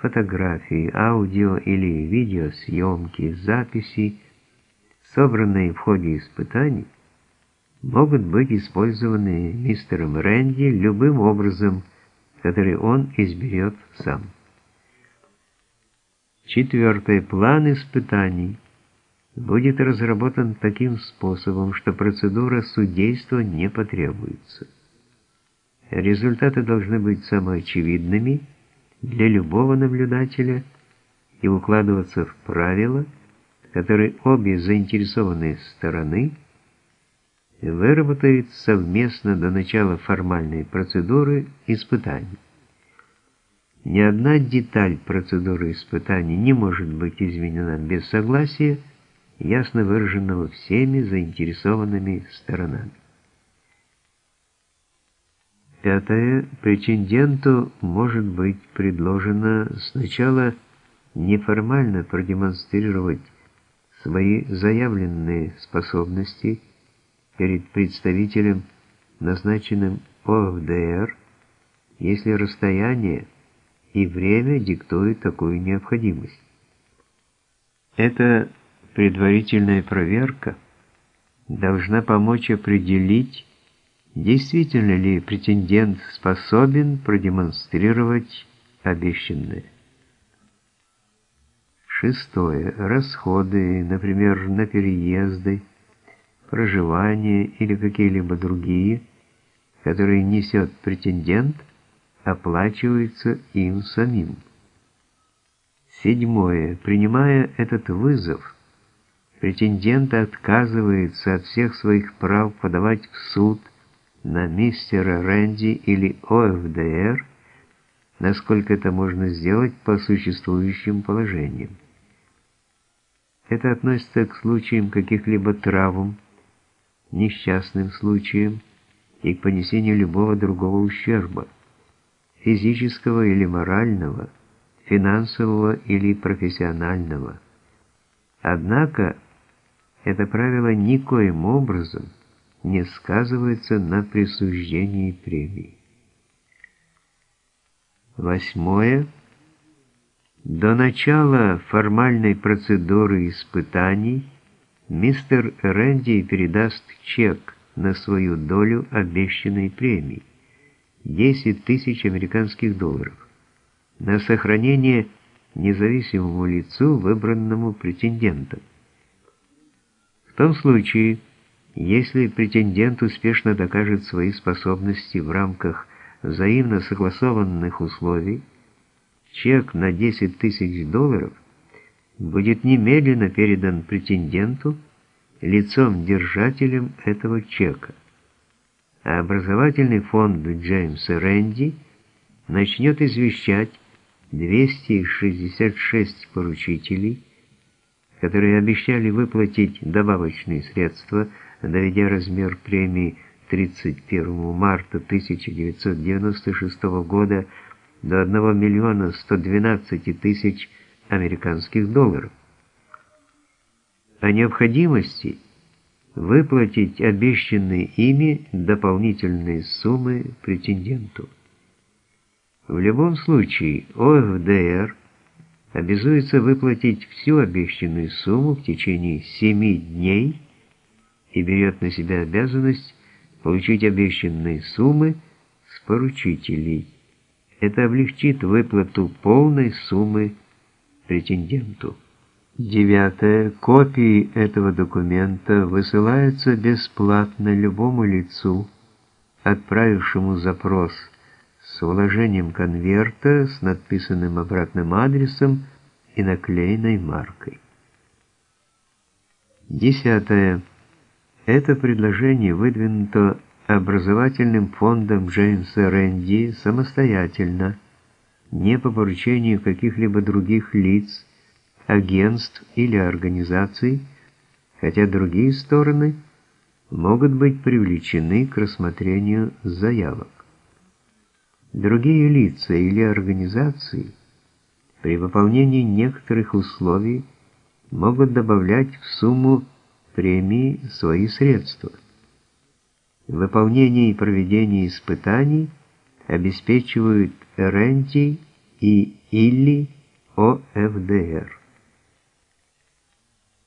фотографии, аудио или видеосъемки, записи, собранные в ходе испытаний, могут быть использованы мистером Рэнди любым образом, который он изберет сам. Четвертый план испытаний будет разработан таким способом, что процедура судейства не потребуется. Результаты должны быть самоочевидными для любого наблюдателя и укладываться в правила, которые обе заинтересованные стороны выработают совместно до начала формальной процедуры испытаний. Ни одна деталь процедуры испытаний не может быть изменена без согласия, ясно выраженного всеми заинтересованными сторонами. Пятое. Претенденту может быть предложено сначала неформально продемонстрировать свои заявленные способности перед представителем, назначенным ОФДР, если расстояние и время диктуют такую необходимость. Эта предварительная проверка должна помочь определить, действительно ли претендент способен продемонстрировать обещанное. Шестое. Расходы, например, на переезды, проживание или какие-либо другие, которые несет претендент, оплачиваются им самим. Седьмое. Принимая этот вызов, претендент отказывается от всех своих прав подавать в суд на мистера Рэнди или ОФДР, насколько это можно сделать по существующим положениям. Это относится к случаям каких-либо травм, несчастным случаям и к понесению любого другого ущерба, физического или морального, финансового или профессионального. Однако это правило никоим образом не сказывается на присуждении премии. Восьмое. До начала формальной процедуры испытаний мистер Рэнди передаст чек на свою долю обещанной премии – 10 тысяч американских долларов на сохранение независимому лицу, выбранному претендентом. В том случае, если претендент успешно докажет свои способности в рамках взаимно согласованных условий, чек на 10 тысяч долларов будет немедленно передан претенденту лицом-держателем этого чека, а образовательный фонд Джеймса Рэнди начнет извещать 266 поручителей, которые обещали выплатить добавочные средства, доведя размер премии 31 марта 1996 года до 1 миллиона 112 тысяч американских долларов. О необходимости выплатить обещанные ими дополнительные суммы претенденту. В любом случае ОФДР обязуется выплатить всю обещанную сумму в течение 7 дней и берет на себя обязанность получить обещанные суммы с поручителей. Это облегчит выплату полной суммы претенденту. Девятое. Копии этого документа высылаются бесплатно любому лицу, отправившему запрос с вложением конверта с надписанным обратным адресом и наклеенной маркой. Десятое. Это предложение выдвинуто образовательным фондом Джеймса Рэнди самостоятельно, не по поручению каких-либо других лиц, агентств или организаций, хотя другие стороны могут быть привлечены к рассмотрению заявок. Другие лица или организации при выполнении некоторых условий могут добавлять в сумму премии свои средства. Выполнение и проведение испытаний обеспечивают Ренти и или ОФДР.